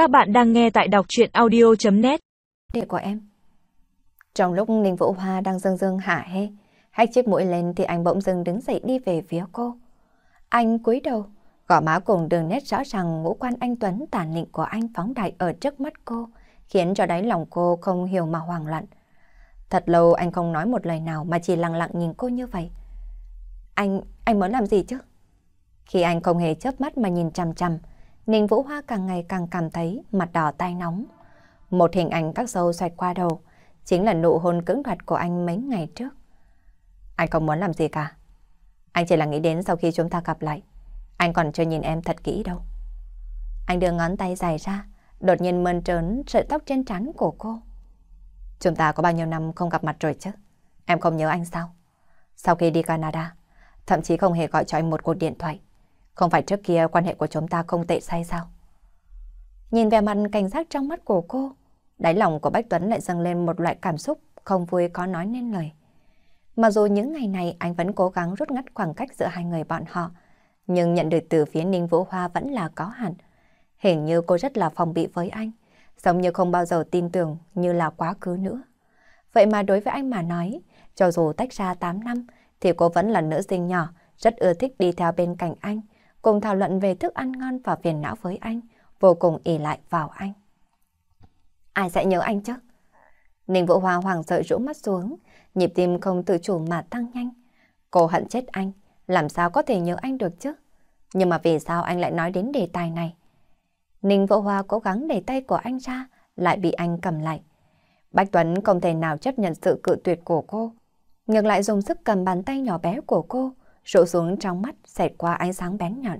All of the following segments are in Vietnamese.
Các bạn đang nghe tại đọc chuyện audio.net Đệ của em Trong lúc Ninh Vũ Hoa đang dưng dưng hả hê, hách chiếc mũi lên thì anh bỗng dưng đứng dậy đi về phía cô. Anh cúi đầu, gò má cùng đường nét rõ ràng ngũ quan anh Tuấn tàn lịnh của anh phóng đại ở trước mắt cô, khiến cho đáy lòng cô không hiểu mà hoảng loạn. Thật lâu anh không nói một lời nào mà chỉ lặng lặng nhìn cô như vậy. Anh, anh muốn làm gì chứ? Khi anh không hề chớp mắt mà nhìn chằm chằm, Ninh Vũ Hoa càng ngày càng cảm thấy mặt đỏ tai nóng. Một hình ảnh các dâu xoạch qua đầu, chính là nụ hôn cưỡng đoạt của anh mấy ngày trước. Anh không muốn làm gì cả. Anh chỉ là nghĩ đến sau khi chúng ta gặp lại. Anh còn chưa nhìn em thật kỹ đâu. Anh đưa ngón tay dài ra, đột nhiên mơn trớn sợi tóc trên trán của cô. Chúng ta có bao nhiêu năm không gặp mặt rồi chứ? Em không nhớ anh sao? Sau khi đi Canada, thậm chí không hề gọi cho anh một cuộc điện thoại. Không phải trước kia quan hệ của chúng ta không tệ sai sao? Nhìn vẻ mặt cảnh giác trong mắt của cô, đáy lòng của Bách Tuấn lại dâng lên một loại cảm xúc không vui có nói nên lời. Mặc dù những ngày này anh vẫn cố gắng rút ngắt khoảng cách giữa hai người bọn họ, nhưng nhận được từ phía Ninh Vũ Hoa vẫn là có hẳn. Hình như cô rất là phòng bị với anh, giống như không bao giờ tin tưởng như là quá khứ nữa. Vậy mà đối với anh mà nói, cho dù tách ra 8 năm, thì cô vẫn là nữ sinh nhỏ, rất ưa thích đi theo bên cạnh anh, cùng thảo luận về thức ăn ngon và phiền não với anh, vô cùng ỉ lại vào anh. Ai sẽ nhớ anh chứ? Ninh Vũ Hoa hoàng sợ rũ mắt xuống, nhịp tim không tự chủ mà tăng nhanh. Cô hận chết anh, làm sao có thể nhớ anh được chứ? Nhưng mà vì sao anh lại nói đến đề tài này? Ninh Vũ Hoa cố gắng để tay của anh ra, lại bị anh cầm lại. Bách Tuấn không thể nào chấp nhận sự cự tuyệt của cô. Ngược lại dùng sức cầm bàn tay nhỏ bé của cô, rũ xuống trong mắt xẹt qua ánh sáng bén nhọn.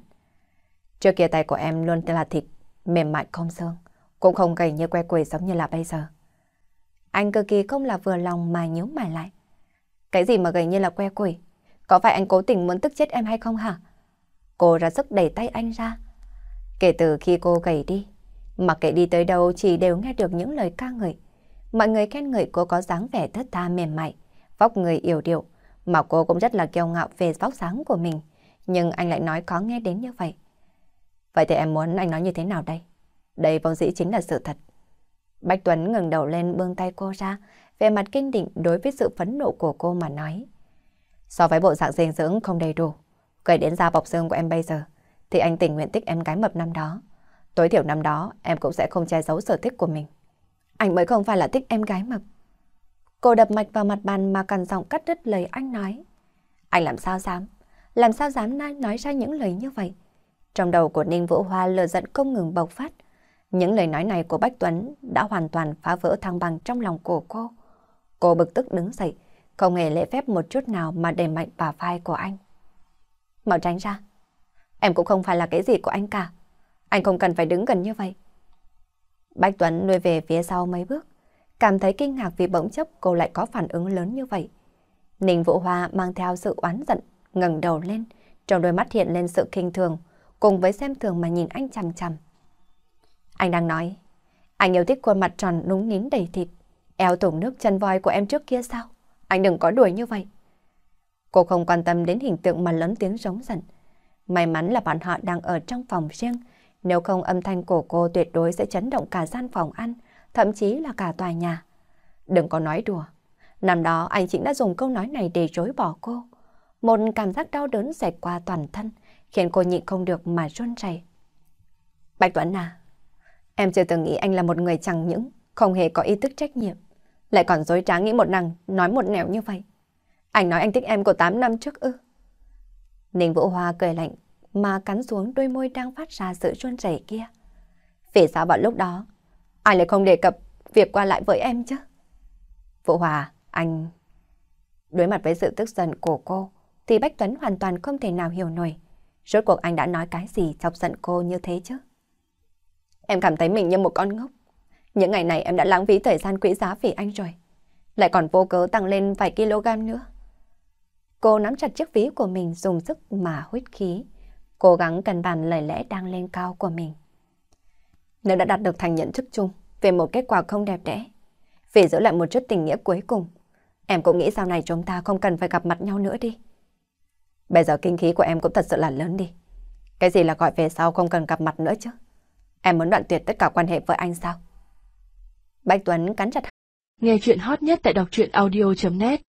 Trước kia tay của em luôn là thịt, mềm mại không xương, cũng không gầy như que quầy giống như là bây giờ. Anh cực kỳ không là vừa lòng mà nhíu mày lại. Cái gì mà gầy như là que quỳ? Có phải anh cố tình muốn tức chết em hay không hả? Cô ra sức đẩy tay anh ra. Kể từ khi cô gầy đi, mặc kệ đi tới đâu chỉ đều nghe được những lời ca ngợi. Mọi người khen ngợi cô có dáng vẻ thất tha mềm mại, vóc người yểu điệu, mà cô cũng rất là kiêu ngạo về vóc dáng của mình. Nhưng anh lại nói có nghe đến như vậy. Vậy thì em muốn anh nói như thế nào đây? Đây vốn dĩ chính là sự thật. Bạch Tuấn ngừng đầu lên bương tay cô ra, về mặt kinh định đối với sự phấn nộ của cô mà nói. So với bộ dạng dinh dưỡng không đầy đủ, kể đến da bọc xương của em bây giờ, thì anh tình nguyện thích em gái mập năm đó. Tối thiểu năm đó, em cũng sẽ không che giấu sở thích của mình. Anh mới không phải là thích em gái mập. Cô đập mạch vào mặt bàn mà cằn giọng cắt đứt lời anh nói. Anh làm sao dám? Làm sao dám nói ra những lời như vậy? Trong đầu của Ninh Vũ Hoa lửa giận không ngừng bộc phát. Những lời nói này của Bách Tuấn đã hoàn toàn phá vỡ thăng bằng trong lòng của cô. Cô bực tức đứng dậy, không hề lễ phép một chút nào mà đẩy mạnh bà vai của anh. Mau tránh ra. Em cũng không phải là cái gì của anh cả. Anh không cần phải đứng gần như vậy. Bách Tuấn nuôi về phía sau mấy bước, cảm thấy kinh ngạc vì bỗng chốc cô lại có phản ứng lớn như vậy. Ninh Vũ Hoa mang theo sự oán giận, ngẩng đầu lên, trong đôi mắt hiện lên sự kinh thường, cùng với xem thường mà nhìn anh chằm chằm. Anh đang nói, anh yêu thích khuôn mặt tròn núng nín đầy thịt, eo thủng nước chân voi của em trước kia sao? Anh đừng có đuổi như vậy. Cô không quan tâm đến hình tượng mà lớn tiếng giống giận. May mắn là bọn họ đang ở trong phòng riêng, nếu không âm thanh của cô tuyệt đối sẽ chấn động cả gian phòng ăn, thậm chí là cả tòa nhà. Đừng có nói đùa. Năm đó anh chính đã dùng câu nói này để chối bỏ cô. Một cảm giác đau đớn xẹt qua toàn thân, khiến cô nhịn không được mà run rẩy. Bạch Tuấn à, em chưa từng nghĩ anh là một người chẳng những không hề có ý thức trách nhiệm, lại còn dối trá nghĩ một năng, nói một nẻo như vậy. Anh nói anh thích em của 8 năm trước ư. Ninh Vũ Hoa cười lạnh mà cắn xuống đôi môi đang phát ra sự run rẩy kia. Vì sao vào lúc đó Ai lại không đề cập việc qua lại với em chứ? Vũ Hòa, anh... Đối mặt với sự tức giận của cô, thì Bách Tuấn hoàn toàn không thể nào hiểu nổi. Rốt cuộc anh đã nói cái gì chọc giận cô như thế chứ? Em cảm thấy mình như một con ngốc. Những ngày này em đã lãng phí thời gian quý giá vì anh rồi. Lại còn vô cớ tăng lên vài kg nữa. Cô nắm chặt chiếc ví của mình dùng sức mà huyết khí, cố gắng cân bằng lời lẽ đang lên cao của mình. Nếu đã đạt được thành nhận thức chung về một kết quả không đẹp đẽ, vì giữ lại một chút tình nghĩa cuối cùng, em cũng nghĩ sau này chúng ta không cần phải gặp mặt nhau nữa đi. Bây giờ kinh khí của em cũng thật sự là lớn đi. Cái gì là gọi về sau không cần gặp mặt nữa chứ? Em muốn đoạn tuyệt tất cả quan hệ với anh sao? Bạch Tuấn cắn chặt. Nghe chuyện hot nhất tại đọc truyện audio.net